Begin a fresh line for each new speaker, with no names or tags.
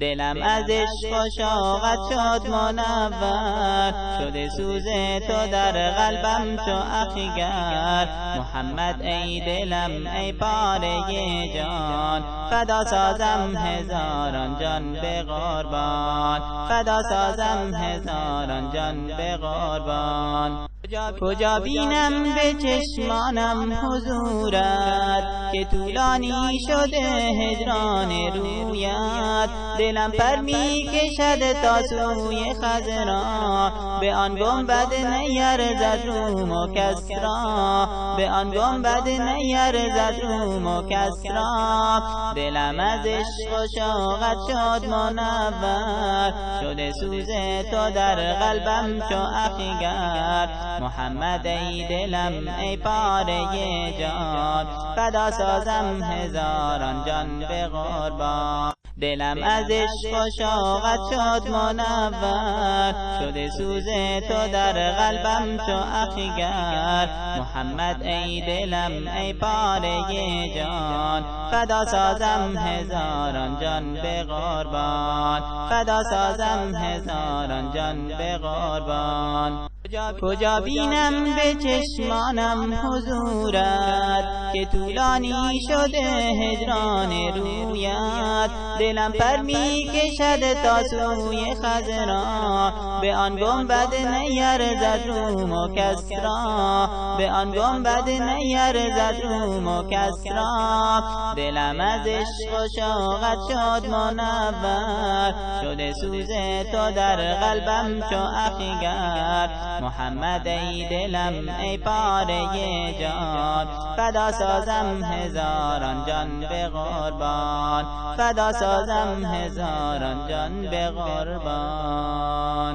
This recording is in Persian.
دلم از عشق و شوقت شد منور شده سوز تو در قلبم چو اخیگر محمد ای دلم ای پاره جان. فدا سازم هزاران جان به قربان. فدا سازم هزاران جان به قربان. کجا بینم به چشمانم حضورت که طولانی شده هجران رویت. دلم پر می کشد تا سوی خزرا به آن گنبد نیرزد روم و کسرا. به آن گنبد نیرزد روم و کسرا. دلم از عشق و شوقت شد منور. شده سوز تو در قلبم چو اخیگر. محمد ای دلم ای پاره جان. فدا سازم هزاران جان به قربان. دلم از عشق و شوقت شد منور. شده سوز تو در قلبم چو اخیگر محمد ای دلم ای پاره جان. فدا سازم هزاران جان به قربان. فدا سازم هزاران جان به قربان. کجا بینم به چشمانم حضورت که طولانی شده هجران رویت. دلم پر می کشد تا سوی خزرا. به آن گنبد نیرزد روم و کسرا. به آن گنبد نیرزد روم و کسرا. دلم از عشق و شوقت شد منور. شده سوز تو در قلبم چو اخیگر. محمد ای دلم ای پاره جان. فدا سازم هزاران جان به قربان. فدا سازم هزاران جان به قربان.